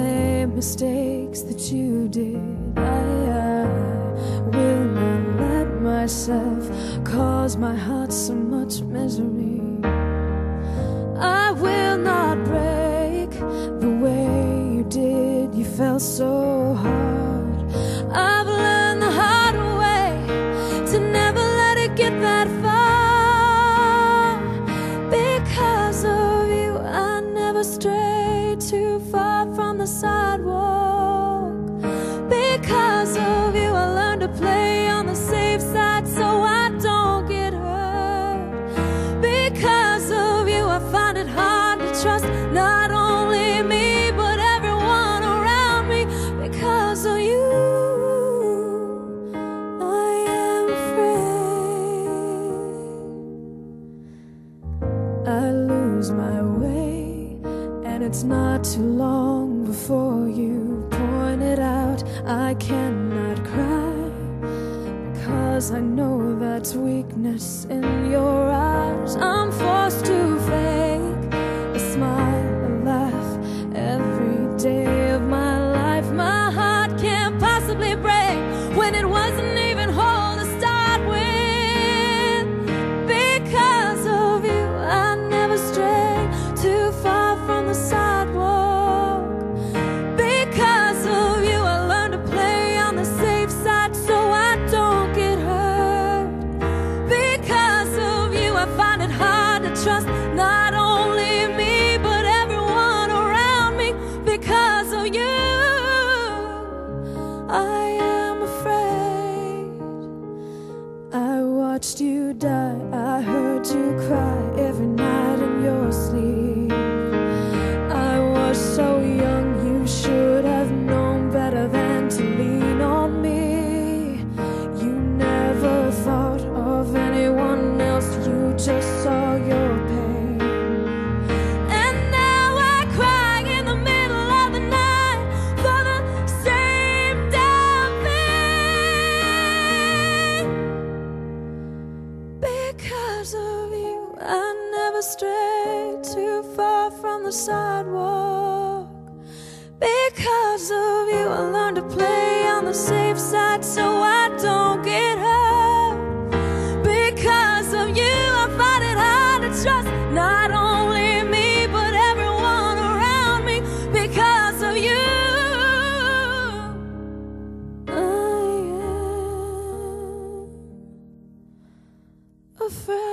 mistakes that you did. I, I will not let myself cause my heart so much misery. I will not break the way you did. You felt so the sidewalk. Because of you, I learned to play on the safe side so I don't get hurt. Because of you, I find it hard to trust not and it's not too long before you point it out. I cannot cry because I know that's weakness in your eyes. I'm forced to fake a smile, a laugh every day of my life. My heart can't possibly break when it wasn't trust not only me, but everyone around me. Because of you, I am afraid. I watched you die, I heard you cry every night in your sleep. Strayed too far from the sidewalk. Because of you, I learned to play on the safe side so I don't get hurt. Because of you, I find it hard to trust not only me, but everyone around me. Because of you, I am afraid.